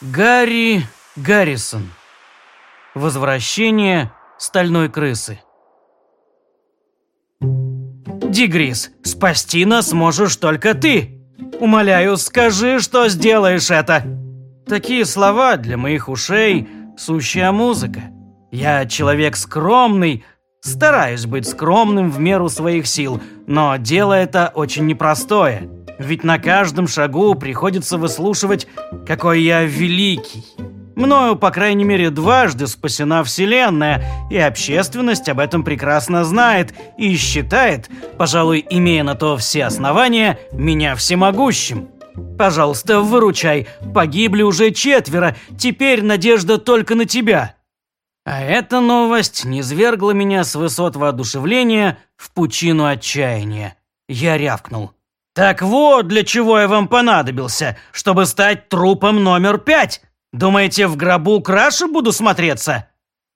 Гарри Гаррисон. Возвращение стальной крысы. Дигрис, спасти нас можешь только ты. Умоляю, скажи, что сделаешь это. Такие слова для моих ушей – сущая музыка. Я человек скромный, стараюсь быть скромным в меру своих сил, но дело это очень непростое. Ведь на каждом шагу приходится выслушивать, какой я великий. Мною, по крайней мере, дважды спасена Вселенная, и общественность об этом прекрасно знает и считает, пожалуй, имея на то все основания, меня всемогущим. Пожалуйста, выручай, погибли уже четверо, теперь надежда только на тебя. А эта новость низвергла меня с высот воодушевления в пучину отчаяния. Я рявкнул. «Так вот, для чего я вам понадобился, чтобы стать трупом номер пять!» Думаете, в гробу краше буду смотреться?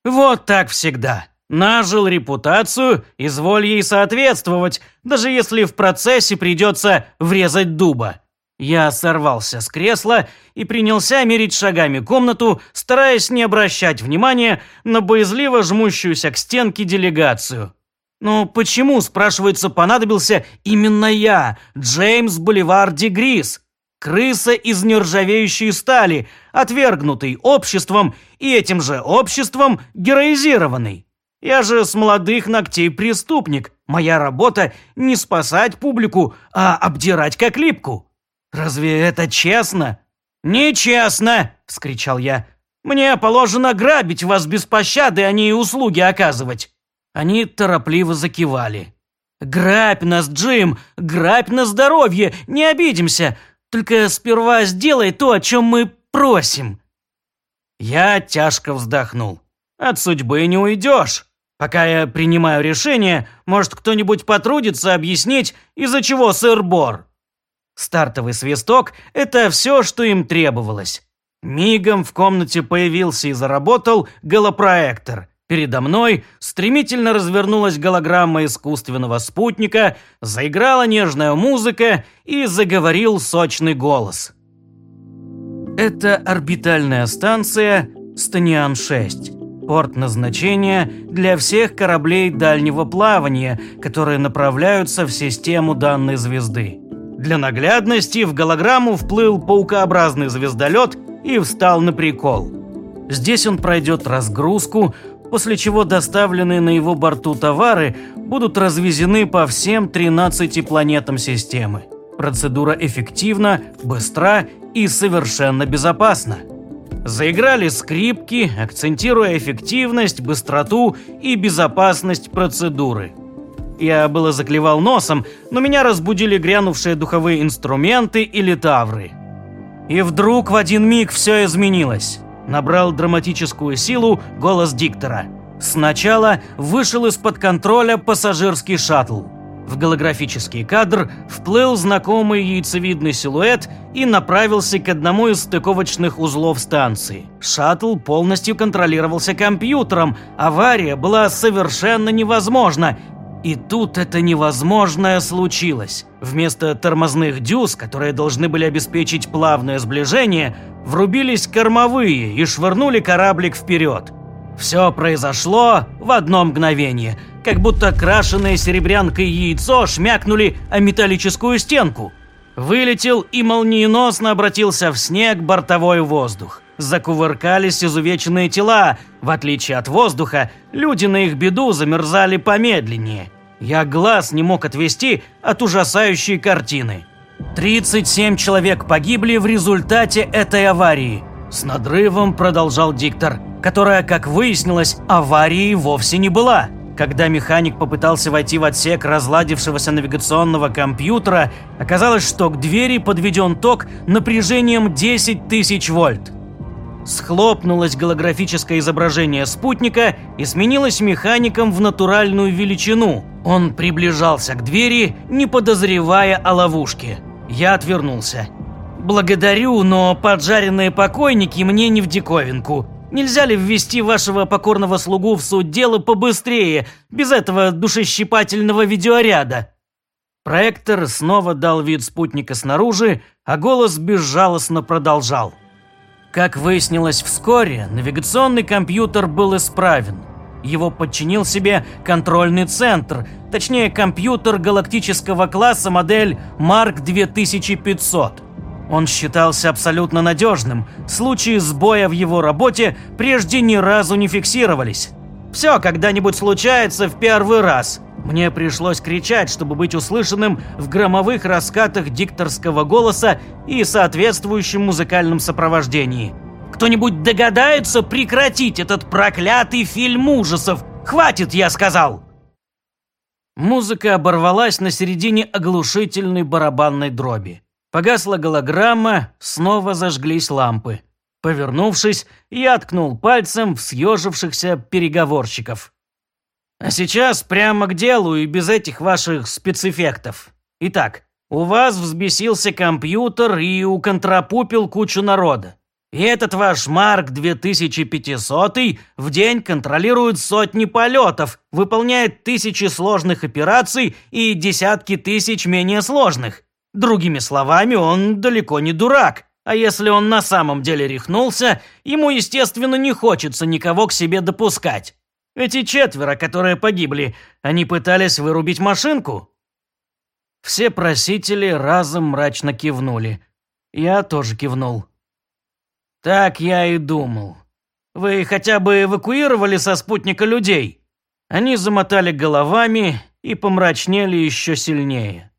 Вот так всегда. Нажил репутацию, изволь ей соответствовать, даже если в процессе придется врезать дуба. Я сорвался с кресла и принялся мерить шагами комнату, стараясь не обращать внимания на боязливо жмущуюся к стенке делегацию. «Ну почему, спрашивается, понадобился именно я, Джеймс Боливар Дегрис?» Крыса из нержавеющей стали, отвергнутый обществом и этим же обществом героизированный. Я же с молодых ногтей преступник. Моя работа не спасать публику, а обдирать как липку. Разве это честно? Нечестно, вскричал я. Мне положено грабить вас без пощады, а не услуги оказывать. Они торопливо закивали. «Грабь нас, Джим! Грабь на здоровье! Не обидимся! Только сперва сделай то, о чем мы просим». Я тяжко вздохнул. «От судьбы не уйдешь. Пока я принимаю решение, может, кто-нибудь потрудится объяснить, из-за чего сыр-бор». Стартовый свисток – это все, что им требовалось. Мигом в комнате появился и заработал голопроектор. Передо мной стремительно развернулась голограмма искусственного спутника, заиграла нежная музыка и заговорил сочный голос. Это орбитальная станция Станиан-6. Порт назначения для всех кораблей дальнего плавания, которые направляются в систему данной звезды. Для наглядности в голограмму вплыл паукообразный звездолет и встал на прикол. Здесь он пройдет разгрузку, после чего доставленные на его борту товары будут развезены по всем 13 планетам системы. Процедура эффективна, быстра и совершенно безопасна. Заиграли скрипки, акцентируя эффективность, быстроту и безопасность процедуры. Я было заклевал носом, но меня разбудили грянувшие духовые инструменты и литавры. И вдруг в один миг все изменилось набрал драматическую силу голос диктора. Сначала вышел из-под контроля пассажирский шаттл. В голографический кадр вплыл знакомый яйцевидный силуэт и направился к одному из стыковочных узлов станции. Шаттл полностью контролировался компьютером, авария была совершенно невозможна, и тут это невозможное случилось. Вместо тормозных дюз, которые должны были обеспечить плавное сближение, врубились кормовые и швырнули кораблик вперед. Все произошло в одно мгновение, как будто крашеное серебрянкой яйцо шмякнули о металлическую стенку. Вылетел и молниеносно обратился в снег бортовой воздух. Закувыркались изувеченные тела. В отличие от воздуха, люди на их беду замерзали помедленнее. Я глаз не мог отвести от ужасающей картины. 37 человек погибли в результате этой аварии. С надрывом продолжал диктор, которая, как выяснилось, аварией вовсе не была. Когда механик попытался войти в отсек разладившегося навигационного компьютера, оказалось, что к двери подведен ток напряжением 10 тысяч вольт. Схлопнулось голографическое изображение спутника и сменилось механиком в натуральную величину. Он приближался к двери, не подозревая о ловушке. Я отвернулся. «Благодарю, но поджаренные покойники мне не в диковинку. Нельзя ли ввести вашего покорного слугу в суть дела побыстрее, без этого душещипательного видеоряда?» Проектор снова дал вид спутника снаружи, а голос безжалостно продолжал. Как выяснилось вскоре, навигационный компьютер был исправен. Его подчинил себе контрольный центр, точнее компьютер галактического класса модель Марк 2500. Он считался абсолютно надежным, случаи сбоя в его работе прежде ни разу не фиксировались. Все когда-нибудь случается в первый раз. Мне пришлось кричать, чтобы быть услышанным в громовых раскатах дикторского голоса и соответствующем музыкальном сопровождении. Кто-нибудь догадается прекратить этот проклятый фильм ужасов? Хватит, я сказал!» Музыка оборвалась на середине оглушительной барабанной дроби. Погасла голограмма, снова зажглись лампы. Повернувшись, я ткнул пальцем в съежившихся переговорщиков. А сейчас прямо к делу и без этих ваших спецэффектов. Итак, у вас взбесился компьютер и уконтрапупил кучу народа. И этот ваш Марк 2500 в день контролирует сотни полетов, выполняет тысячи сложных операций и десятки тысяч менее сложных. Другими словами, он далеко не дурак. А если он на самом деле рехнулся, ему, естественно, не хочется никого к себе допускать. Эти четверо, которые погибли, они пытались вырубить машинку?» Все просители разом мрачно кивнули. Я тоже кивнул. «Так я и думал. Вы хотя бы эвакуировали со спутника людей?» Они замотали головами и помрачнели еще сильнее.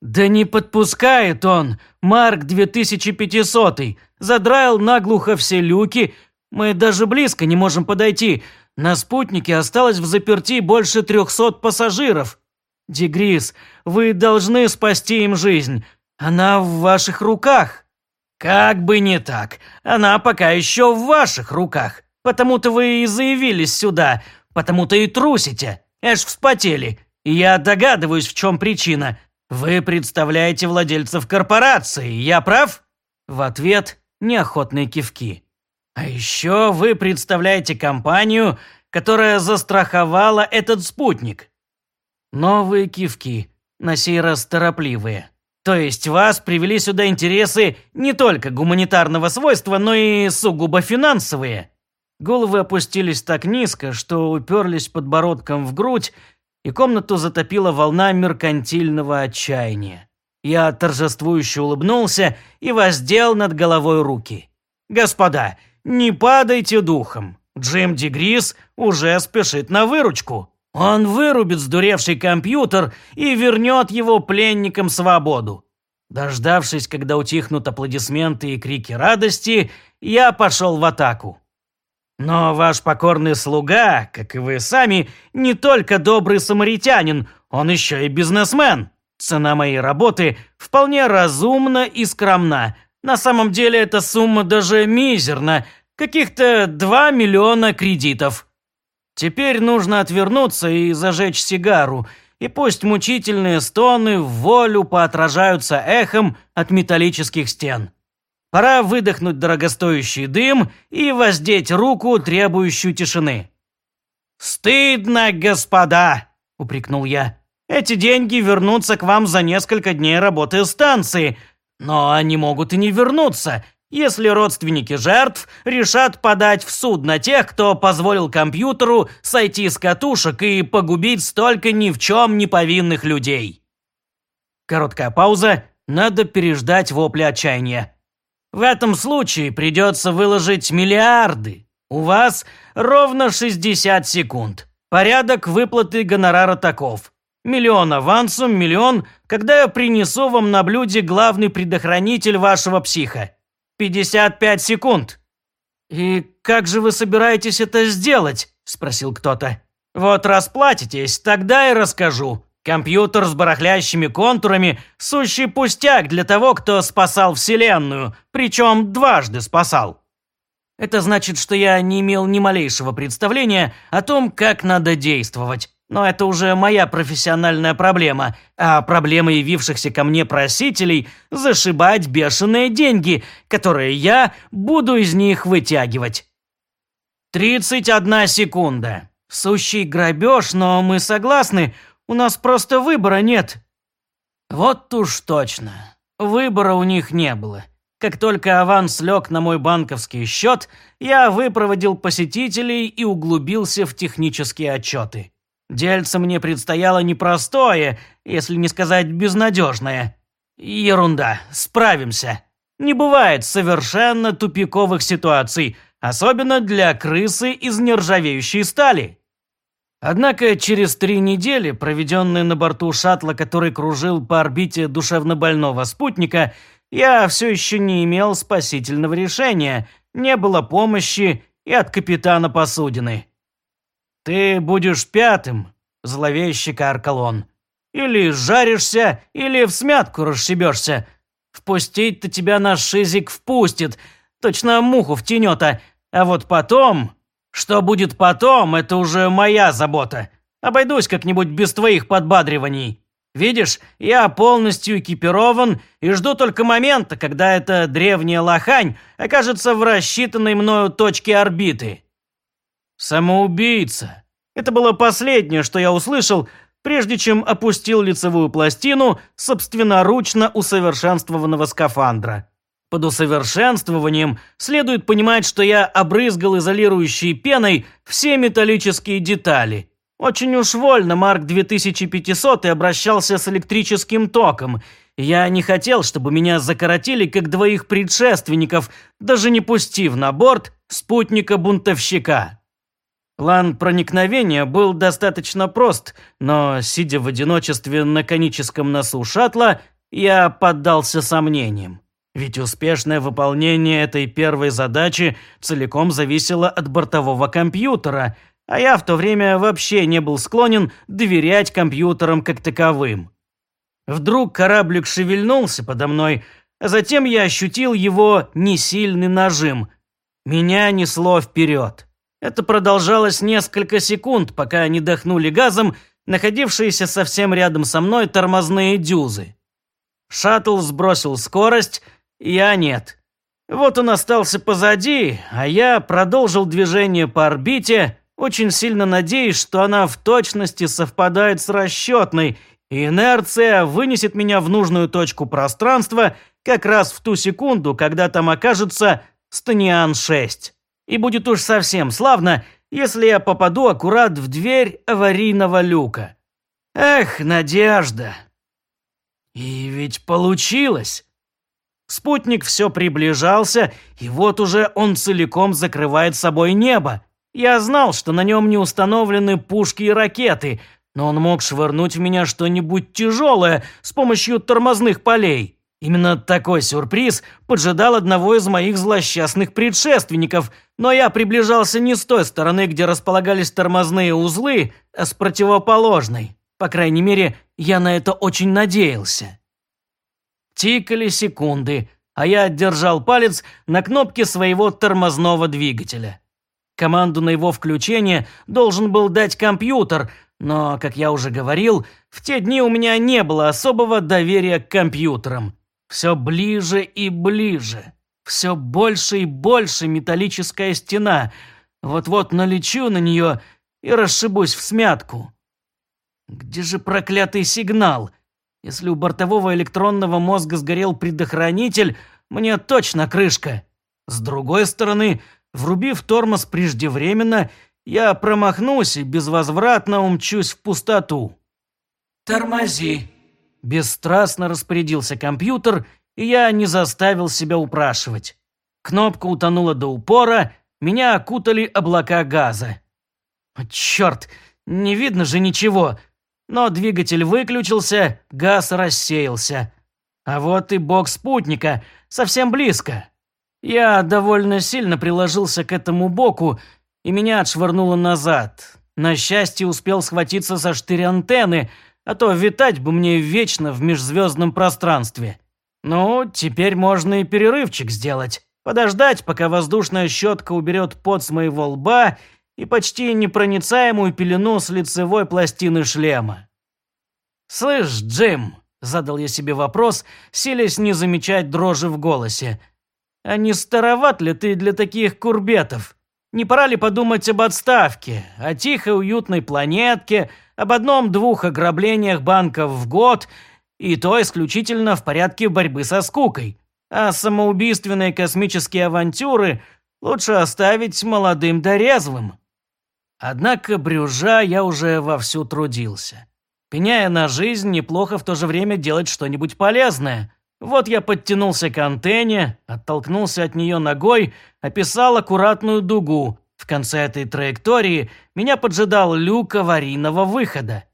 «Да не подпускает он, Марк 2500 задраил наглухо все люки, мы даже близко не можем подойти. На спутнике осталось в заперти больше трехсот пассажиров. Дегрис, вы должны спасти им жизнь. Она в ваших руках». «Как бы не так. Она пока еще в ваших руках. Потому-то вы и заявились сюда, потому-то и трусите. Аж вспотели. Я догадываюсь, в чем причина. «Вы представляете владельцев корпорации, я прав?» В ответ неохотные кивки. «А еще вы представляете компанию, которая застраховала этот спутник». Новые кивки, на сей раз торопливые. То есть вас привели сюда интересы не только гуманитарного свойства, но и сугубо финансовые. Головы опустились так низко, что уперлись подбородком в грудь и комнату затопила волна меркантильного отчаяния. Я торжествующе улыбнулся и воздел над головой руки. «Господа, не падайте духом. Джим Дегрис уже спешит на выручку. Он вырубит сдуревший компьютер и вернет его пленникам свободу». Дождавшись, когда утихнут аплодисменты и крики радости, я пошел в атаку. Но ваш покорный слуга, как и вы сами, не только добрый самаритянин, он еще и бизнесмен. Цена моей работы вполне разумна и скромна. На самом деле эта сумма даже мизерна, каких-то 2 миллиона кредитов. Теперь нужно отвернуться и зажечь сигару, и пусть мучительные стоны в волю поотражаются эхом от металлических стен. Пора выдохнуть дорогостоящий дым и воздеть руку, требующую тишины. «Стыдно, господа!» – упрекнул я. «Эти деньги вернутся к вам за несколько дней работы станции, но они могут и не вернуться, если родственники жертв решат подать в суд на тех, кто позволил компьютеру сойти с катушек и погубить столько ни в чем не повинных людей». Короткая пауза, надо переждать вопли отчаяния. В этом случае придется выложить миллиарды. У вас ровно 60 секунд. Порядок выплаты гонорара таков. Миллион авансом, миллион, когда я принесу вам на блюде главный предохранитель вашего психа. 55 секунд. «И как же вы собираетесь это сделать?» – спросил кто-то. «Вот расплатитесь, тогда и расскажу. Компьютер с барахлящими контурами – сущий пустяк для того, кто спасал Вселенную, причем дважды спасал. Это значит, что я не имел ни малейшего представления о том, как надо действовать. Но это уже моя профессиональная проблема, а проблема явившихся ко мне просителей – зашибать бешеные деньги, которые я буду из них вытягивать. 31 секунда. Сущий грабеж, но мы согласны – у нас просто выбора нет». «Вот уж точно. Выбора у них не было. Как только аванс лег на мой банковский счет, я выпроводил посетителей и углубился в технические отчеты. Дельце мне предстояло непростое, если не сказать безнадежное. Ерунда, справимся. Не бывает совершенно тупиковых ситуаций, особенно для крысы из нержавеющей стали. Однако через три недели, проведенные на борту шаттла, который кружил по орбите душевнобольного спутника, я все еще не имел спасительного решения, не было помощи и от капитана посудины. «Ты будешь пятым», – зловеще каркал. «Или жаришься, или в смятку расшибешься. Впустить-то тебя наш шизик впустит, точно муху в тенета, а вот потом что будет потом, это уже моя забота. Обойдусь как-нибудь без твоих подбадриваний. Видишь, я полностью экипирован и жду только момента, когда эта древняя лохань окажется в рассчитанной мною точке орбиты. Самоубийца. Это было последнее, что я услышал, прежде чем опустил лицевую пластину собственноручно усовершенствованного скафандра. Под усовершенствованием следует понимать, что я обрызгал изолирующей пеной все металлические детали. Очень уж вольно Марк 2500 и обращался с электрическим током. Я не хотел, чтобы меня закоротили, как двоих предшественников, даже не пустив на борт спутника-бунтовщика. План проникновения был достаточно прост, но, сидя в одиночестве на коническом носу шаттла, я поддался сомнениям. Ведь успешное выполнение этой первой задачи целиком зависело от бортового компьютера, а я в то время вообще не был склонен доверять компьютерам как таковым. Вдруг кораблик шевельнулся подо мной, а затем я ощутил его несильный нажим. Меня несло вперед. Это продолжалось несколько секунд, пока не дохнули газом находившиеся совсем рядом со мной тормозные дюзы. Шаттл сбросил скорость – я нет. Вот он остался позади, а я продолжил движение по орбите, очень сильно надеясь, что она в точности совпадает с расчетной, и инерция вынесет меня в нужную точку пространства как раз в ту секунду, когда там окажется Станиан-6. И будет уж совсем славно, если я попаду аккурат в дверь аварийного люка. Эх, надежда. И ведь получилось. Спутник все приближался, и вот уже он целиком закрывает собой небо. Я знал, что на нем не установлены пушки и ракеты, но он мог швырнуть в меня что-нибудь тяжелое с помощью тормозных полей. Именно такой сюрприз поджидал одного из моих злосчастных предшественников, но я приближался не с той стороны, где располагались тормозные узлы, а с противоположной. По крайней мере, я на это очень надеялся. Тикали секунды, а я держал палец на кнопке своего тормозного двигателя. Команду на его включение должен был дать компьютер, но, как я уже говорил, в те дни у меня не было особого доверия к компьютерам. Все ближе и ближе. Все больше и больше металлическая стена. Вот-вот налечу на нее и расшибусь в смятку. Где же проклятый сигнал? Если у бортового электронного мозга сгорел предохранитель, мне точно крышка. С другой стороны, врубив тормоз преждевременно, я промахнусь и безвозвратно умчусь в пустоту. «Тормози!» Бесстрастно распорядился компьютер, и я не заставил себя упрашивать. Кнопка утонула до упора, меня окутали облака газа. Черт, не видно же ничего, но двигатель выключился, газ рассеялся. А вот и бок спутника, совсем близко. Я довольно сильно приложился к этому боку, и меня отшвырнуло назад. На счастье успел схватиться за штырь антенны, а то витать бы мне вечно в межзвездном пространстве. Ну, теперь можно и перерывчик сделать. Подождать, пока воздушная щетка уберет пот с моего лба и почти непроницаемую пелену с лицевой пластины шлема. «Слышь, Джим», – задал я себе вопрос, силясь не замечать дрожи в голосе, «а не староват ли ты для таких курбетов? Не пора ли подумать об отставке, о тихой уютной планетке, об одном-двух ограблениях банков в год, и то исключительно в порядке борьбы со скукой? а самоубийственные космические авантюры лучше оставить молодым да резвым. Однако брюжа я уже вовсю трудился. Пеняя на жизнь, неплохо в то же время делать что-нибудь полезное. Вот я подтянулся к антенне, оттолкнулся от нее ногой, описал аккуратную дугу. В конце этой траектории меня поджидал люк аварийного выхода.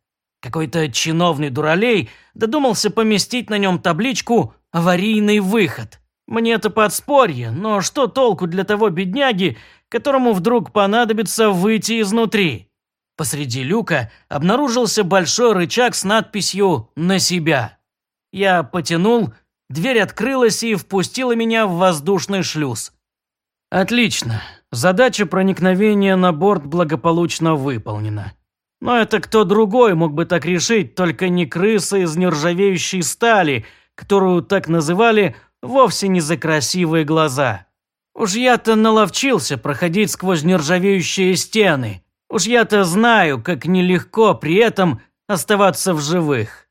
Какой-то чиновный дуралей додумался поместить на нем табличку «Аварийный выход». Мне это подспорье, но что толку для того бедняги, которому вдруг понадобится выйти изнутри? Посреди люка обнаружился большой рычаг с надписью «На себя». Я потянул, дверь открылась и впустила меня в воздушный шлюз. Отлично. Задача проникновения на борт благополучно выполнена. Но это кто другой мог бы так решить, только не крыса из нержавеющей стали, которую так называли вовсе не за красивые глаза. Уж я-то наловчился проходить сквозь нержавеющие стены. Уж я-то знаю, как нелегко при этом оставаться в живых.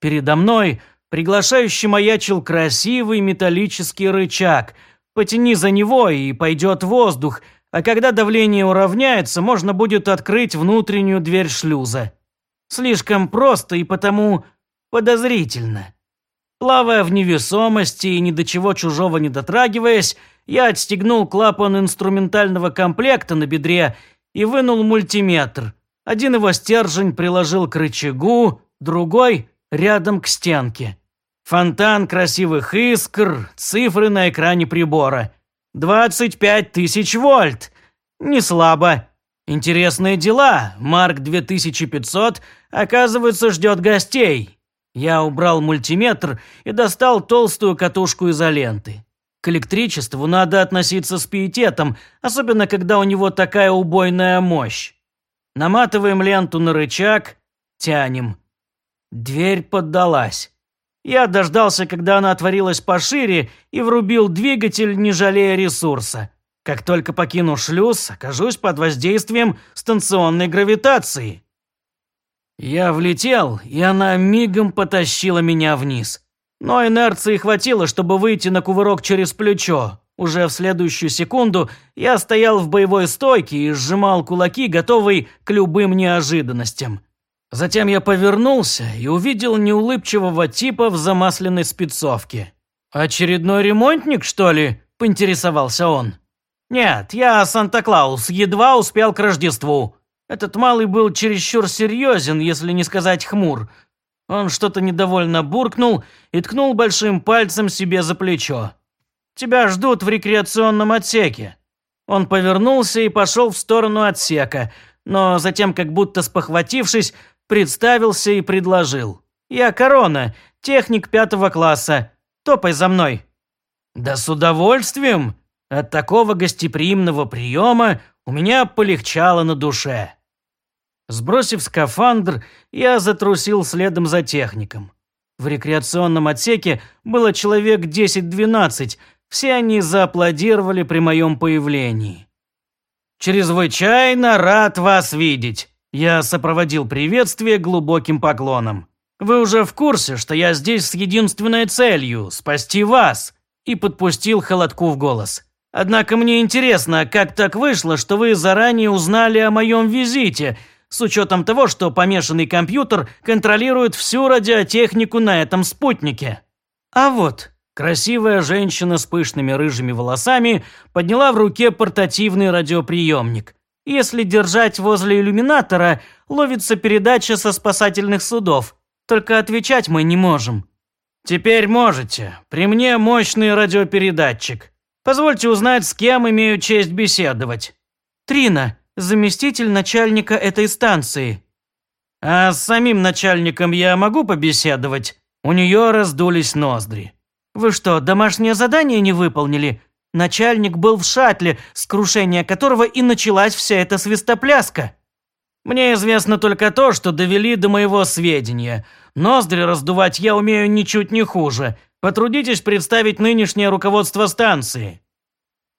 Передо мной приглашающий маячил красивый металлический рычаг. Потяни за него, и пойдет воздух – а когда давление уравняется, можно будет открыть внутреннюю дверь шлюза. Слишком просто и потому подозрительно. Плавая в невесомости и ни до чего чужого не дотрагиваясь, я отстегнул клапан инструментального комплекта на бедре и вынул мультиметр. Один его стержень приложил к рычагу, другой – рядом к стенке. Фонтан красивых искр, цифры на экране прибора – 25 тысяч вольт. Не слабо. Интересные дела. Марк 2500, оказывается, ждет гостей. Я убрал мультиметр и достал толстую катушку изоленты. К электричеству надо относиться с пиететом, особенно когда у него такая убойная мощь. Наматываем ленту на рычаг, тянем. Дверь поддалась. Я дождался, когда она отворилась пошире, и врубил двигатель, не жалея ресурса. Как только покину шлюз, окажусь под воздействием станционной гравитации. Я влетел, и она мигом потащила меня вниз. Но инерции хватило, чтобы выйти на кувырок через плечо. Уже в следующую секунду я стоял в боевой стойке и сжимал кулаки, готовый к любым неожиданностям. Затем я повернулся и увидел неулыбчивого типа в замасленной спецовке. «Очередной ремонтник, что ли?» – поинтересовался он. «Нет, я Санта-Клаус, едва успел к Рождеству». Этот малый был чересчур серьезен, если не сказать хмур. Он что-то недовольно буркнул и ткнул большим пальцем себе за плечо. «Тебя ждут в рекреационном отсеке». Он повернулся и пошел в сторону отсека, но затем, как будто спохватившись, представился и предложил. «Я Корона, техник пятого класса. Топай за мной». «Да с удовольствием!» От такого гостеприимного приема у меня полегчало на душе. Сбросив скафандр, я затрусил следом за техником. В рекреационном отсеке было человек 10-12, все они зааплодировали при моем появлении. «Чрезвычайно рад вас видеть!» Я сопроводил приветствие глубоким поклоном. «Вы уже в курсе, что я здесь с единственной целью – спасти вас?» И подпустил холодку в голос. «Однако мне интересно, как так вышло, что вы заранее узнали о моем визите, с учетом того, что помешанный компьютер контролирует всю радиотехнику на этом спутнике?» «А вот», Красивая женщина с пышными рыжими волосами подняла в руке портативный радиоприемник. Если держать возле иллюминатора, ловится передача со спасательных судов. Только отвечать мы не можем. Теперь можете. При мне мощный радиопередатчик. Позвольте узнать, с кем имею честь беседовать. Трина, заместитель начальника этой станции. А с самим начальником я могу побеседовать? У нее раздулись ноздри. Вы что, домашнее задание не выполнили? Начальник был в шаттле, с крушения которого и началась вся эта свистопляска. Мне известно только то, что довели до моего сведения. Ноздри раздувать я умею ничуть не хуже. Потрудитесь представить нынешнее руководство станции.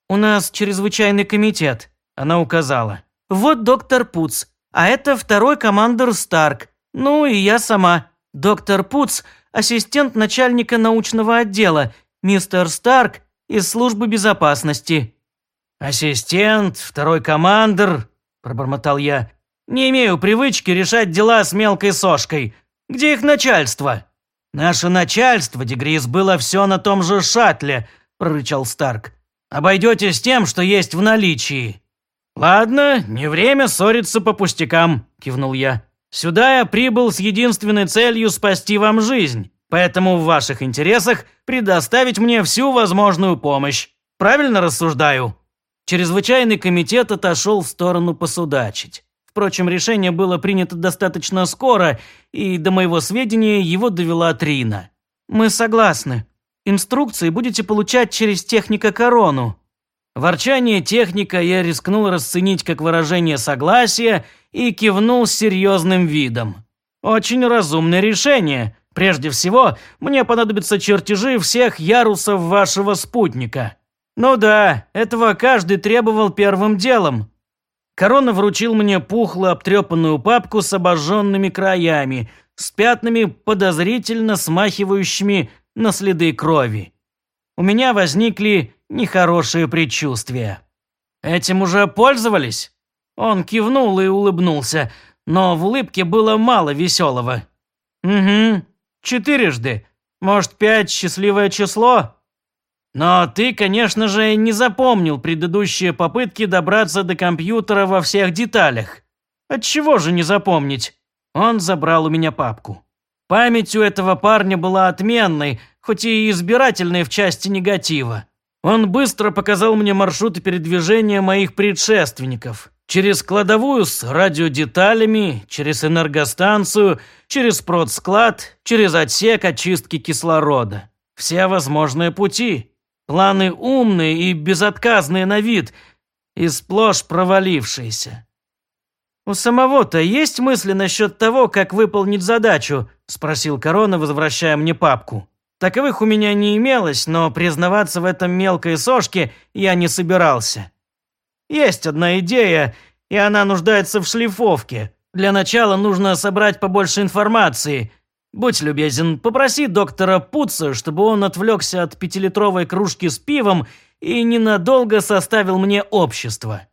У нас чрезвычайный комитет, она указала. Вот доктор Пуц, а это второй командир Старк. Ну и я сама. Доктор Пуц – ассистент начальника научного отдела, мистер Старк из службы безопасности». «Ассистент, второй командир», – пробормотал я. «Не имею привычки решать дела с мелкой сошкой. Где их начальство?» «Наше начальство, Дегрис, было все на том же шаттле», – прорычал Старк. «Обойдетесь тем, что есть в наличии». «Ладно, не время ссориться по пустякам», – кивнул я. «Сюда я прибыл с единственной целью спасти вам жизнь, поэтому в ваших интересах предоставить мне всю возможную помощь. Правильно рассуждаю?» Чрезвычайный комитет отошел в сторону посудачить. Впрочем, решение было принято достаточно скоро, и до моего сведения его довела Трина. «Мы согласны. Инструкции будете получать через техника корону». Ворчание техника я рискнул расценить как выражение согласия и кивнул с серьезным видом. «Очень разумное решение. Прежде всего, мне понадобятся чертежи всех ярусов вашего спутника». «Ну да, этого каждый требовал первым делом. Корона вручил мне пухлую обтрепанную папку с обожженными краями, с пятнами, подозрительно смахивающими на следы крови. У меня возникли нехорошие предчувствия. «Этим уже пользовались?» Он кивнул и улыбнулся, но в улыбке было мало веселого. «Угу, четырежды. Может, пять – счастливое число?» Но ты, конечно же, не запомнил предыдущие попытки добраться до компьютера во всех деталях. Отчего же не запомнить? Он забрал у меня папку. Память у этого парня была отменной, хоть и избирательной в части негатива. Он быстро показал мне маршруты передвижения моих предшественников. Через кладовую с радиодеталями, через энергостанцию, через продсклад, через отсек очистки кислорода. Все возможные пути. Планы умные и безотказные на вид, и сплошь провалившиеся. «У самого-то есть мысли насчет того, как выполнить задачу?» – спросил Корона, возвращая мне папку. Таковых у меня не имелось, но признаваться в этом мелкой сошке я не собирался. Есть одна идея, и она нуждается в шлифовке. Для начала нужно собрать побольше информации – Будь любезен, попроси доктора Пуца, чтобы он отвлекся от пятилитровой кружки с пивом и ненадолго составил мне общество.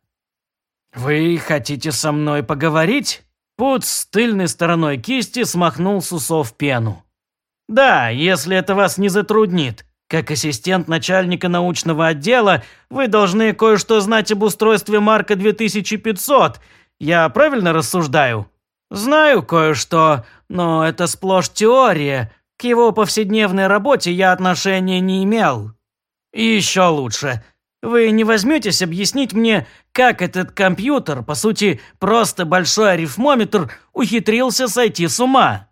«Вы хотите со мной поговорить?» Пуц с тыльной стороной кисти смахнул с усов пену. «Да, если это вас не затруднит. Как ассистент начальника научного отдела, вы должны кое-что знать об устройстве Марка 2500. Я правильно рассуждаю?» «Знаю кое-что, но это сплошь теория. К его повседневной работе я отношения не имел. И еще лучше. Вы не возьметесь объяснить мне, как этот компьютер, по сути, просто большой арифмометр, ухитрился сойти с ума?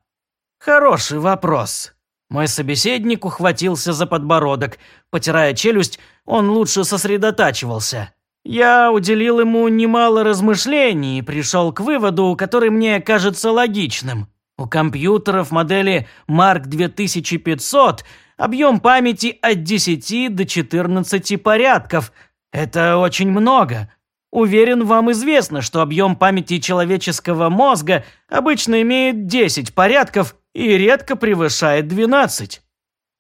Хороший вопрос. Мой собеседник ухватился за подбородок. Потирая челюсть, он лучше сосредотачивался. Я уделил ему немало размышлений и пришел к выводу, который мне кажется логичным. У компьютеров модели Mark 2500 объем памяти от 10 до 14 порядков. Это очень много. Уверен, вам известно, что объем памяти человеческого мозга обычно имеет 10 порядков и редко превышает 12.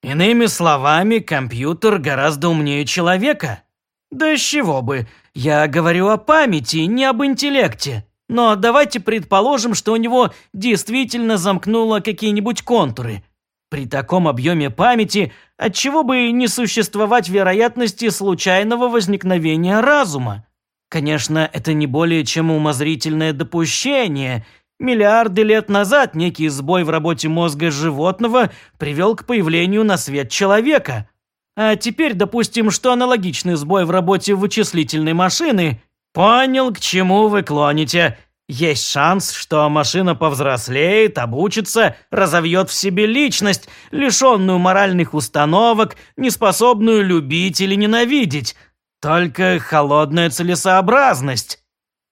Иными словами, компьютер гораздо умнее человека. Да с чего бы? Я говорю о памяти, не об интеллекте. Но давайте предположим, что у него действительно замкнуло какие-нибудь контуры. При таком объеме памяти отчего бы не существовать вероятности случайного возникновения разума? Конечно, это не более чем умозрительное допущение. Миллиарды лет назад некий сбой в работе мозга животного привел к появлению на свет человека. А теперь допустим, что аналогичный сбой в работе вычислительной машины «Понял, к чему вы клоните. Есть шанс, что машина повзрослеет, обучится, разовьет в себе личность, лишенную моральных установок, неспособную любить или ненавидеть. Только холодная целесообразность.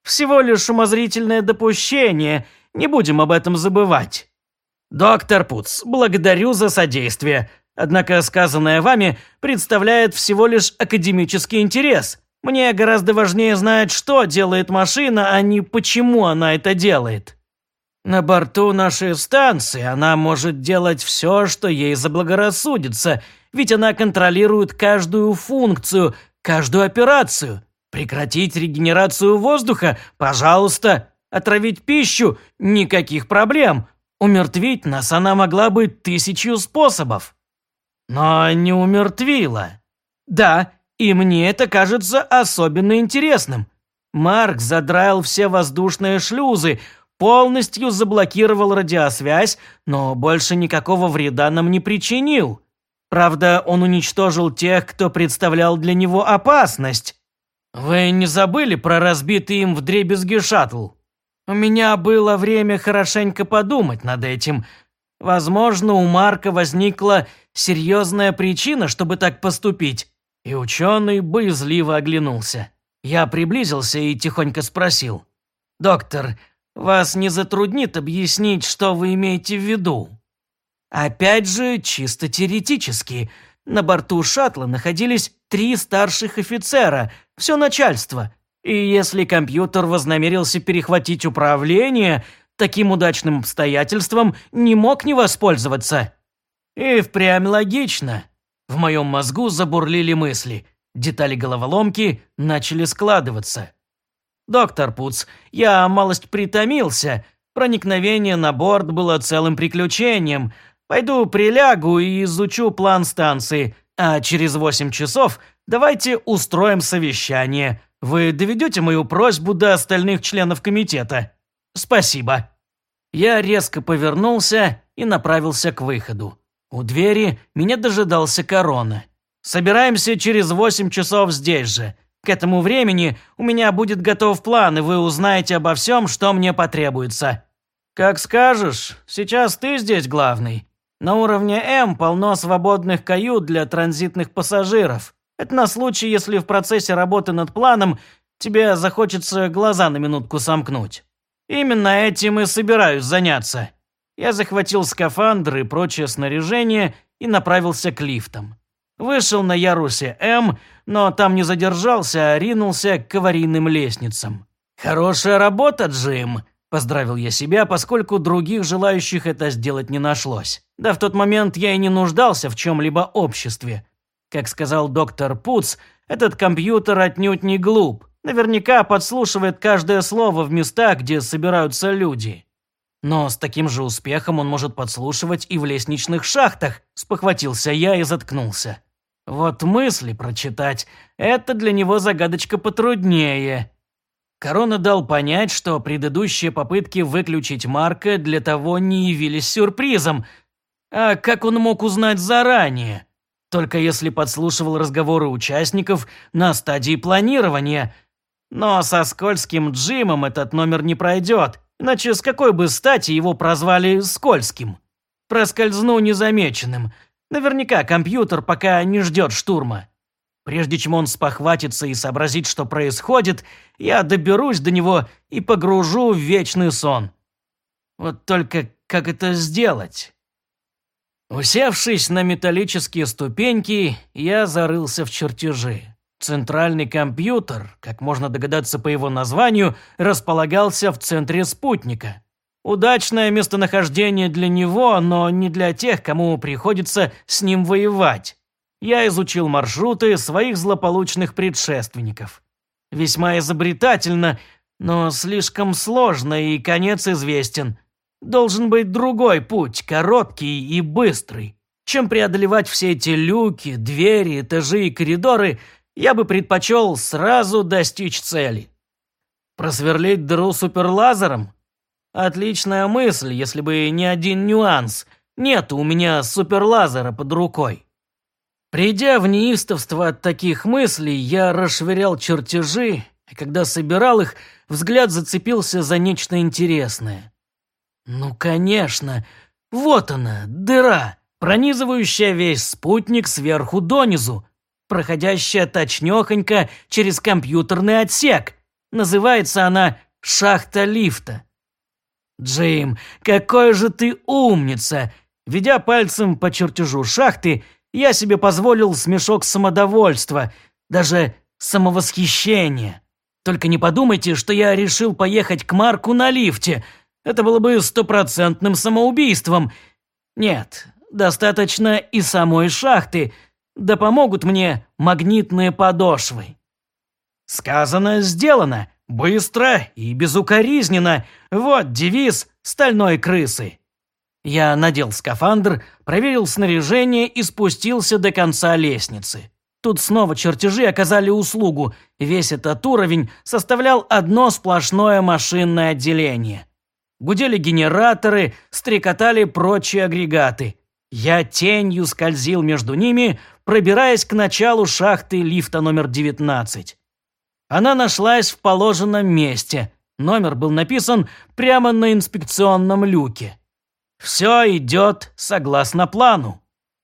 Всего лишь умозрительное допущение, не будем об этом забывать. Доктор Пуц, благодарю за содействие. Однако сказанное вами представляет всего лишь академический интерес. Мне гораздо важнее знать, что делает машина, а не почему она это делает. На борту нашей станции она может делать все, что ей заблагорассудится, ведь она контролирует каждую функцию, каждую операцию. Прекратить регенерацию воздуха? Пожалуйста. Отравить пищу? Никаких проблем. Умертвить нас она могла бы тысячу способов. Но не умертвила. Да, и мне это кажется особенно интересным. Марк задраил все воздушные шлюзы, полностью заблокировал радиосвязь, но больше никакого вреда нам не причинил. Правда, он уничтожил тех, кто представлял для него опасность. Вы не забыли про разбитый им вдребезги шаттл? У меня было время хорошенько подумать над этим. Возможно, у Марка возникла серьезная причина, чтобы так поступить. И ученый боязливо оглянулся. Я приблизился и тихонько спросил. «Доктор, вас не затруднит объяснить, что вы имеете в виду?» Опять же, чисто теоретически. На борту шаттла находились три старших офицера, все начальство. И если компьютер вознамерился перехватить управление, таким удачным обстоятельством не мог не воспользоваться. И впрямь логично. В моем мозгу забурлили мысли. Детали головоломки начали складываться. «Доктор Пуц, я малость притомился. Проникновение на борт было целым приключением. Пойду прилягу и изучу план станции, а через восемь часов давайте устроим совещание. Вы доведете мою просьбу до остальных членов комитета? Спасибо». Я резко повернулся и направился к выходу. У двери меня дожидался корона. «Собираемся через восемь часов здесь же. К этому времени у меня будет готов план, и вы узнаете обо всем, что мне потребуется». «Как скажешь. Сейчас ты здесь главный. На уровне М полно свободных кают для транзитных пассажиров. Это на случай, если в процессе работы над планом тебе захочется глаза на минутку сомкнуть. Именно этим и собираюсь заняться. Я захватил скафандр и прочее снаряжение и направился к лифтам. Вышел на ярусе М, но там не задержался, а ринулся к аварийным лестницам. «Хорошая работа, Джим!» – поздравил я себя, поскольку других желающих это сделать не нашлось. Да в тот момент я и не нуждался в чем-либо обществе. Как сказал доктор Пуц, этот компьютер отнюдь не глуп. Наверняка подслушивает каждое слово в местах, где собираются люди. Но с таким же успехом он может подслушивать и в лестничных шахтах, спохватился я и заткнулся. Вот мысли прочитать – это для него загадочка потруднее. Корона дал понять, что предыдущие попытки выключить Марка для того не явились сюрпризом. А как он мог узнать заранее? Только если подслушивал разговоры участников на стадии планирования. Но со скользким Джимом этот номер не пройдет – Иначе с какой бы стати его прозвали «скользким»? Проскользну незамеченным. Наверняка компьютер пока не ждет штурма. Прежде чем он спохватится и сообразит, что происходит, я доберусь до него и погружу в вечный сон. Вот только как это сделать? Усевшись на металлические ступеньки, я зарылся в чертежи. Центральный компьютер, как можно догадаться по его названию, располагался в центре спутника. Удачное местонахождение для него, но не для тех, кому приходится с ним воевать. Я изучил маршруты своих злополучных предшественников. Весьма изобретательно, но слишком сложно и конец известен. Должен быть другой путь, короткий и быстрый. Чем преодолевать все эти люки, двери, этажи и коридоры – я бы предпочел сразу достичь цели. Просверлить дыру суперлазером? Отличная мысль, если бы не один нюанс. Нет у меня суперлазера под рукой. Придя в неистовство от таких мыслей, я расшвырял чертежи, и когда собирал их, взгляд зацепился за нечто интересное. Ну, конечно, вот она, дыра, пронизывающая весь спутник сверху донизу, проходящая точнёхонько через компьютерный отсек. Называется она «Шахта лифта». «Джим, какой же ты умница!» Ведя пальцем по чертежу шахты, я себе позволил смешок самодовольства, даже самовосхищения. Только не подумайте, что я решил поехать к Марку на лифте. Это было бы стопроцентным самоубийством. Нет, достаточно и самой шахты, да помогут мне магнитные подошвы. Сказано, сделано, быстро и безукоризненно. Вот девиз стальной крысы. Я надел скафандр, проверил снаряжение и спустился до конца лестницы. Тут снова чертежи оказали услугу. Весь этот уровень составлял одно сплошное машинное отделение. Гудели генераторы, стрекотали прочие агрегаты. Я тенью скользил между ними, пробираясь к началу шахты лифта номер 19. Она нашлась в положенном месте. Номер был написан прямо на инспекционном люке. Все идет согласно плану.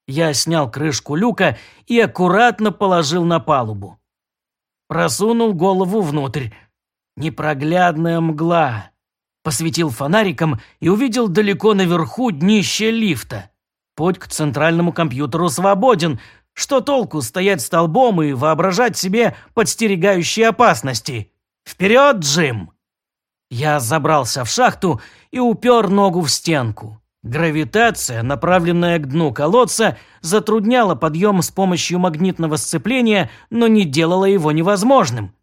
Я снял крышку люка и аккуратно положил на палубу. Просунул голову внутрь. Непроглядная мгла. Посветил фонариком и увидел далеко наверху днище лифта. Путь к центральному компьютеру свободен. Что толку стоять столбом и воображать себе подстерегающие опасности? Вперед, Джим! Я забрался в шахту и упер ногу в стенку. Гравитация, направленная к дну колодца, затрудняла подъем с помощью магнитного сцепления, но не делала его невозможным.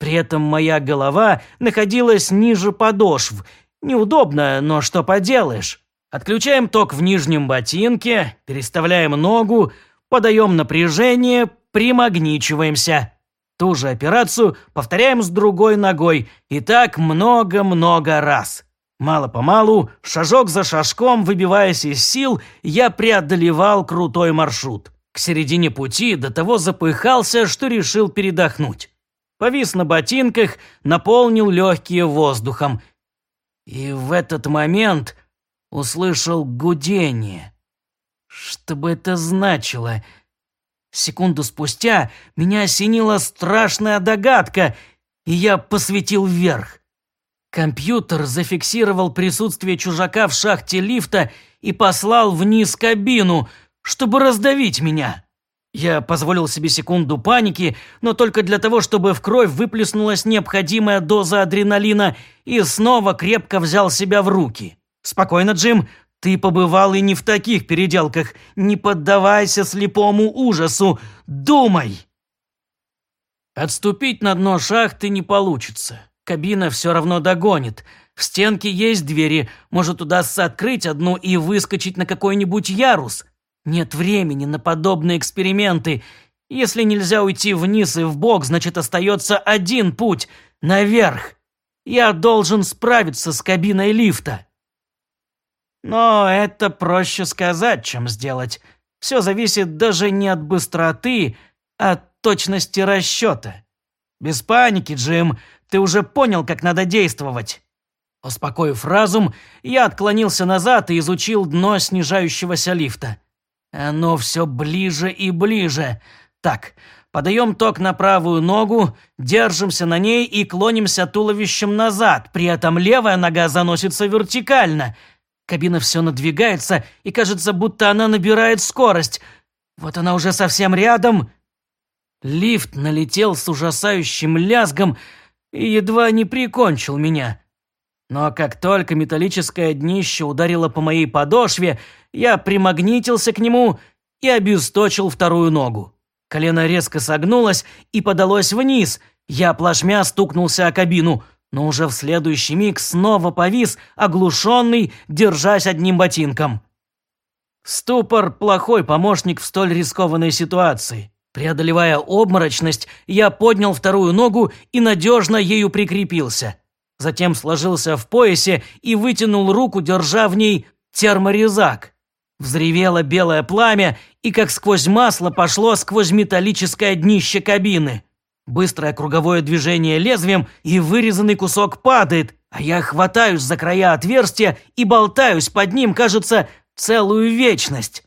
При этом моя голова находилась ниже подошв. Неудобно, но что поделаешь. Отключаем ток в нижнем ботинке, переставляем ногу, подаем напряжение, примагничиваемся. Ту же операцию повторяем с другой ногой, и так много-много раз. Мало-помалу, шажок за шажком, выбиваясь из сил, я преодолевал крутой маршрут. К середине пути до того запыхался, что решил передохнуть. Повис на ботинках, наполнил легкие воздухом. И в этот момент услышал гудение. Что бы это значило? Секунду спустя меня осенила страшная догадка, и я посветил вверх. Компьютер зафиксировал присутствие чужака в шахте лифта и послал вниз кабину, чтобы раздавить меня. Я позволил себе секунду паники, но только для того, чтобы в кровь выплеснулась необходимая доза адреналина и снова крепко взял себя в руки. «Спокойно, Джим, ты побывал и не в таких переделках. Не поддавайся слепому ужасу. Думай!» Отступить на дно шахты не получится. Кабина все равно догонит. В стенке есть двери, может удастся открыть одну и выскочить на какой-нибудь ярус. Нет времени на подобные эксперименты. Если нельзя уйти вниз и в бок, значит остается один путь – наверх. Я должен справиться с кабиной лифта. Но это проще сказать, чем сделать. Все зависит даже не от быстроты, а от точности расчета. Без паники, Джим, ты уже понял, как надо действовать». Успокоив разум, я отклонился назад и изучил дно снижающегося лифта. Оно все ближе и ближе. Так, подаем ток на правую ногу, держимся на ней и клонимся туловищем назад. При этом левая нога заносится вертикально. Кабина все надвигается, и кажется, будто она набирает скорость. Вот она уже совсем рядом. Лифт налетел с ужасающим лязгом, и едва не прикончил меня. Но как только металлическое днище ударило по моей подошве, я примагнитился к нему и обесточил вторую ногу. Колено резко согнулось и подалось вниз. Я плашмя стукнулся о кабину, но уже в следующий миг снова повис, оглушенный, держась одним ботинком. Ступор – плохой помощник в столь рискованной ситуации. Преодолевая обморочность, я поднял вторую ногу и надежно ею прикрепился. Затем сложился в поясе и вытянул руку, держа в ней терморезак. Взревело белое пламя и как сквозь масло пошло сквозь металлическое днище кабины. Быстрое круговое движение лезвием, и вырезанный кусок падает, а я хватаюсь за края отверстия и болтаюсь под ним, кажется, целую вечность.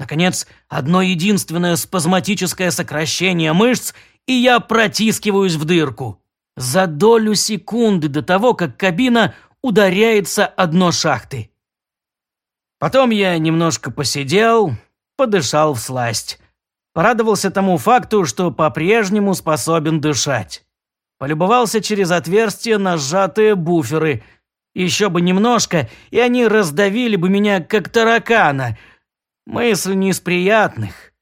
Наконец, одно единственное спазматическое сокращение мышц, и я протискиваюсь в дырку. За долю секунды до того, как кабина ударяется о дно шахты. Потом я немножко посидел, подышал в сласть. Порадовался тому факту, что по-прежнему способен дышать. Полюбовался через отверстие на сжатые буферы. Еще бы немножко, и они раздавили бы меня, как таракана – Мысль не из приятных.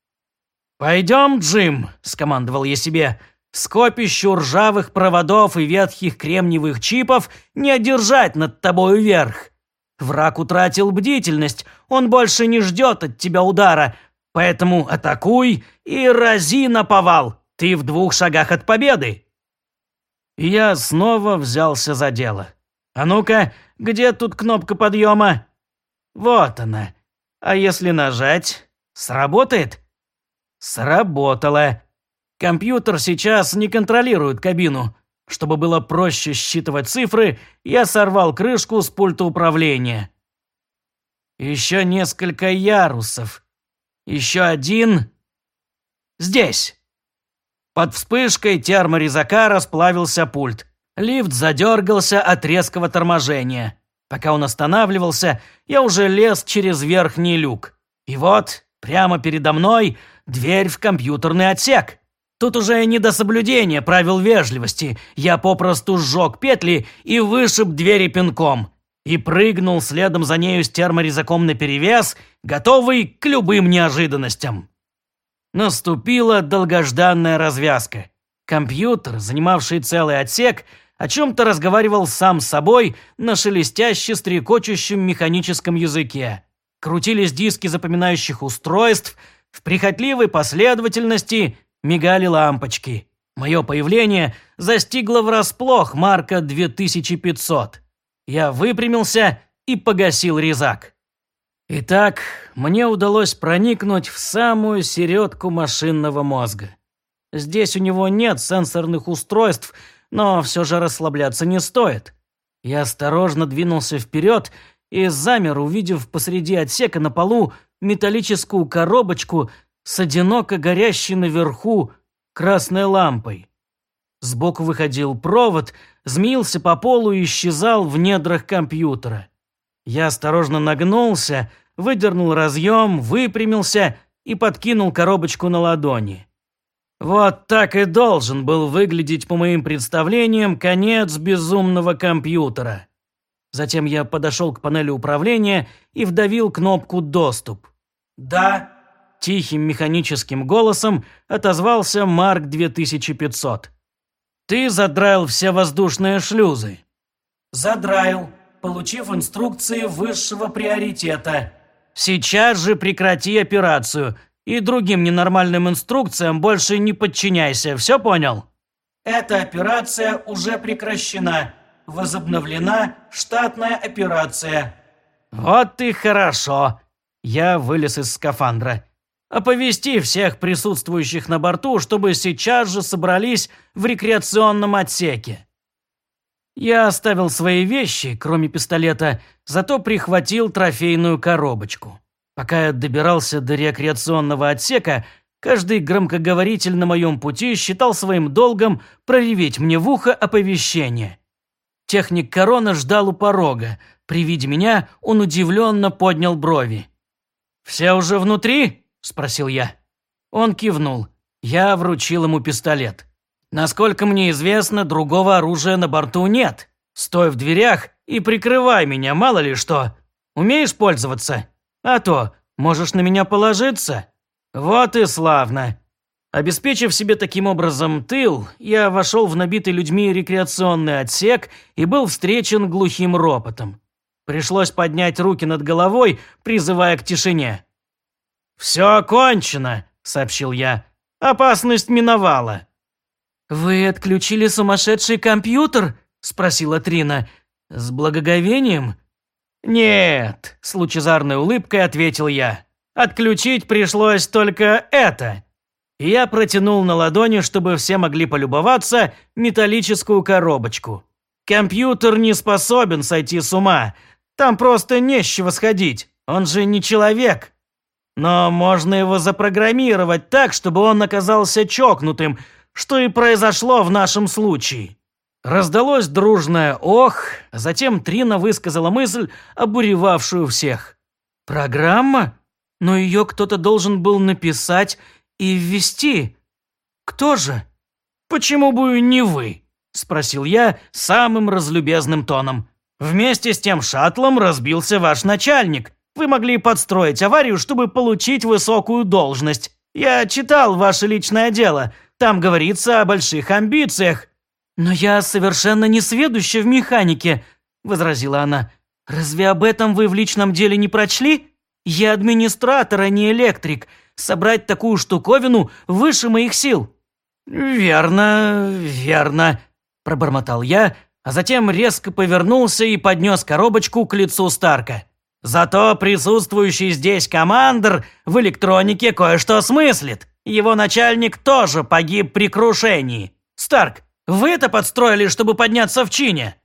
«Пойдем, Джим», — скомандовал я себе, — «скопищу ржавых проводов и ветхих кремниевых чипов не одержать над тобою верх. Враг утратил бдительность, он больше не ждет от тебя удара, поэтому атакуй и рази на повал, ты в двух шагах от победы». Я снова взялся за дело. «А ну-ка, где тут кнопка подъема?» «Вот она. А если нажать, сработает?» «Сработало. Компьютер сейчас не контролирует кабину. Чтобы было проще считывать цифры, я сорвал крышку с пульта управления. Еще несколько ярусов. Еще один. Здесь. Под вспышкой терморезака расплавился пульт. Лифт задергался от резкого торможения. Пока он останавливался, я уже лез через верхний люк. И вот, прямо передо мной, дверь в компьютерный отсек. Тут уже не до соблюдения правил вежливости. Я попросту сжег петли и вышиб двери пинком. И прыгнул следом за нею с терморезаком наперевес, готовый к любым неожиданностям. Наступила долгожданная развязка. Компьютер, занимавший целый отсек, о чем-то разговаривал сам с собой на шелестяще стрекочущем механическом языке. Крутились диски запоминающих устройств, в прихотливой последовательности мигали лампочки. Мое появление застигло врасплох марка 2500. Я выпрямился и погасил резак. Итак, мне удалось проникнуть в самую середку машинного мозга. Здесь у него нет сенсорных устройств, но все же расслабляться не стоит. Я осторожно двинулся вперед и замер, увидев посреди отсека на полу металлическую коробочку с одиноко горящей наверху красной лампой. Сбоку выходил провод, змеился по полу и исчезал в недрах компьютера. Я осторожно нагнулся, выдернул разъем, выпрямился и подкинул коробочку на ладони. Вот так и должен был выглядеть, по моим представлениям, конец безумного компьютера. Затем я подошел к панели управления и вдавил кнопку «Доступ». «Да», – тихим механическим голосом отозвался Марк 2500. «Ты задраил все воздушные шлюзы». «Задраил, получив инструкции высшего приоритета». «Сейчас же прекрати операцию и другим ненормальным инструкциям больше не подчиняйся, все понял?» «Эта операция уже прекращена. Возобновлена штатная операция». «Вот и хорошо». Я вылез из скафандра. «Оповести всех присутствующих на борту, чтобы сейчас же собрались в рекреационном отсеке». Я оставил свои вещи, кроме пистолета, зато прихватил трофейную коробочку. Пока я добирался до рекреационного отсека, каждый громкоговоритель на моем пути считал своим долгом прореветь мне в ухо оповещение. Техник корона ждал у порога. При виде меня он удивленно поднял брови. «Все уже внутри?» – спросил я. Он кивнул. Я вручил ему пистолет. Насколько мне известно, другого оружия на борту нет. Стой в дверях и прикрывай меня, мало ли что. Умеешь пользоваться?» А то, можешь на меня положиться. Вот и славно. Обеспечив себе таким образом тыл, я вошел в набитый людьми рекреационный отсек и был встречен глухим ропотом. Пришлось поднять руки над головой, призывая к тишине. «Все окончено», — сообщил я. «Опасность миновала». «Вы отключили сумасшедший компьютер?» — спросила Трина. «С благоговением?» «Нет», – с лучезарной улыбкой ответил я. «Отключить пришлось только это». Я протянул на ладони, чтобы все могли полюбоваться, металлическую коробочку. Компьютер не способен сойти с ума. Там просто не с чего сходить. Он же не человек. Но можно его запрограммировать так, чтобы он оказался чокнутым, что и произошло в нашем случае. Раздалось дружное «ох», затем Трина высказала мысль, обуревавшую всех. «Программа? Но ее кто-то должен был написать и ввести. Кто же?» «Почему бы не вы?» – спросил я самым разлюбезным тоном. «Вместе с тем шаттлом разбился ваш начальник. Вы могли подстроить аварию, чтобы получить высокую должность. Я читал ваше личное дело. Там говорится о больших амбициях». «Но я совершенно не сведуща в механике», – возразила она. «Разве об этом вы в личном деле не прочли? Я администратор, а не электрик. Собрать такую штуковину выше моих сил». «Верно, верно», – пробормотал я, а затем резко повернулся и поднес коробочку к лицу Старка. «Зато присутствующий здесь командир в электронике кое-что смыслит. Его начальник тоже погиб при крушении. Старк, вы это подстроили, чтобы подняться в чине?»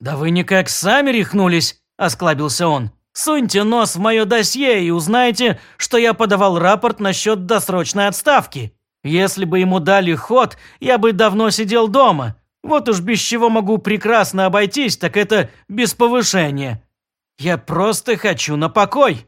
«Да вы никак сами рехнулись», – осклабился он. «Суньте нос в мое досье и узнайте, что я подавал рапорт насчет досрочной отставки. Если бы ему дали ход, я бы давно сидел дома. Вот уж без чего могу прекрасно обойтись, так это без повышения. Я просто хочу на покой».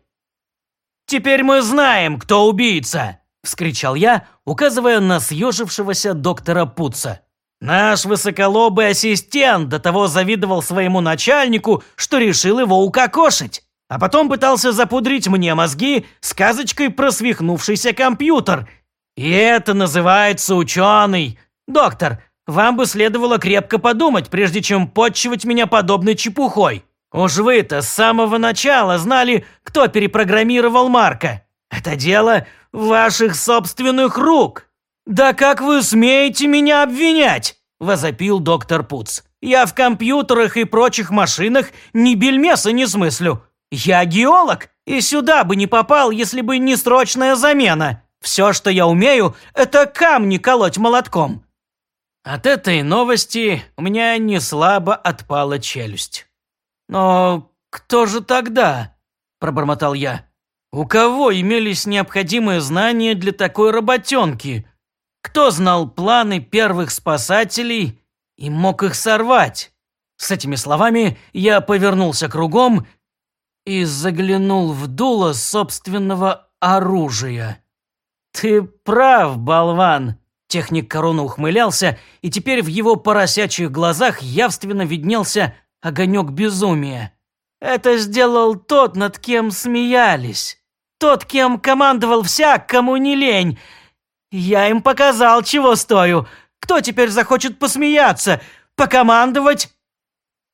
«Теперь мы знаем, кто убийца!» – вскричал я, указывая на съежившегося доктора Путца. Наш высоколобый ассистент до того завидовал своему начальнику, что решил его укокошить. А потом пытался запудрить мне мозги сказочкой про свихнувшийся компьютер. И это называется ученый. Доктор, вам бы следовало крепко подумать, прежде чем подчивать меня подобной чепухой. Уж вы-то с самого начала знали, кто перепрограммировал Марка. Это дело ваших собственных рук. «Да как вы смеете меня обвинять?» – возопил доктор Пуц. «Я в компьютерах и прочих машинах ни бельмеса не смыслю. Я геолог, и сюда бы не попал, если бы не срочная замена. Все, что я умею, это камни колоть молотком». От этой новости у меня не слабо отпала челюсть. «Но кто же тогда?» – пробормотал я. «У кого имелись необходимые знания для такой работенки?» Кто знал планы первых спасателей и мог их сорвать? С этими словами я повернулся кругом и заглянул в дуло собственного оружия. «Ты прав, болван!» Техник короны ухмылялся, и теперь в его поросячьих глазах явственно виднелся огонек безумия. «Это сделал тот, над кем смеялись. Тот, кем командовал всяк, кому не лень, «Я им показал, чего стою. Кто теперь захочет посмеяться? Покомандовать?»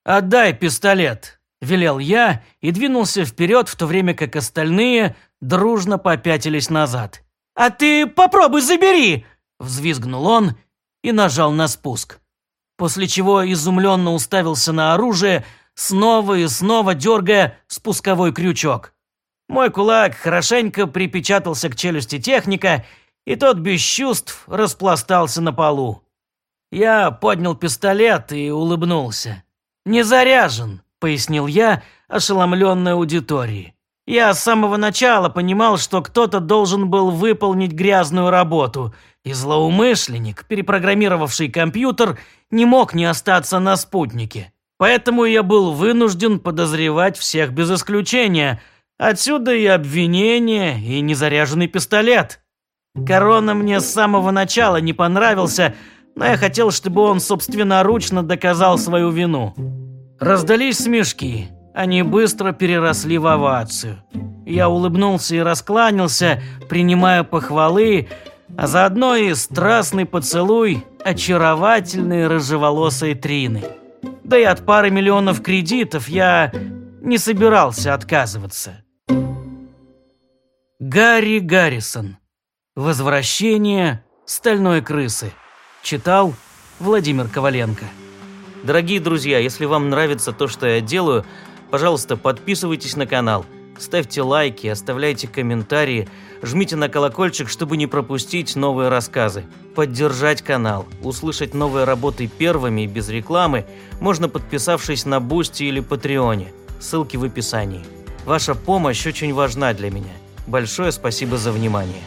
«Отдай пистолет», – велел я и двинулся вперед, в то время как остальные дружно попятились назад. «А ты попробуй забери!» – взвизгнул он и нажал на спуск. После чего изумленно уставился на оружие, снова и снова дергая спусковой крючок. Мой кулак хорошенько припечатался к челюсти техника – и тот без чувств распластался на полу. Я поднял пистолет и улыбнулся. «Не заряжен», — пояснил я ошеломленной аудитории. Я с самого начала понимал, что кто-то должен был выполнить грязную работу, и злоумышленник, перепрограммировавший компьютер, не мог не остаться на спутнике. Поэтому я был вынужден подозревать всех без исключения. Отсюда и обвинение, и незаряженный пистолет. Корона мне с самого начала не понравился, но я хотел, чтобы он собственноручно доказал свою вину. Раздались смешки. Они быстро переросли в овацию. Я улыбнулся и раскланялся, принимая похвалы, а заодно и страстный поцелуй очаровательной рыжеволосой Трины. Да и от пары миллионов кредитов я не собирался отказываться. Гарри Гаррисон Возвращение стальной крысы. Читал Владимир Коваленко. Дорогие друзья, если вам нравится то, что я делаю, пожалуйста, подписывайтесь на канал, ставьте лайки, оставляйте комментарии, жмите на колокольчик, чтобы не пропустить новые рассказы. Поддержать канал, услышать новые работы первыми и без рекламы можно подписавшись на Бусти или Патреоне. Ссылки в описании. Ваша помощь очень важна для меня. Большое спасибо за внимание.